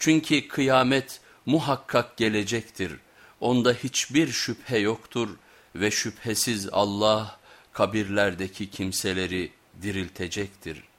Çünkü kıyamet muhakkak gelecektir. Onda hiçbir şüphe yoktur ve şüphesiz Allah kabirlerdeki kimseleri diriltecektir.''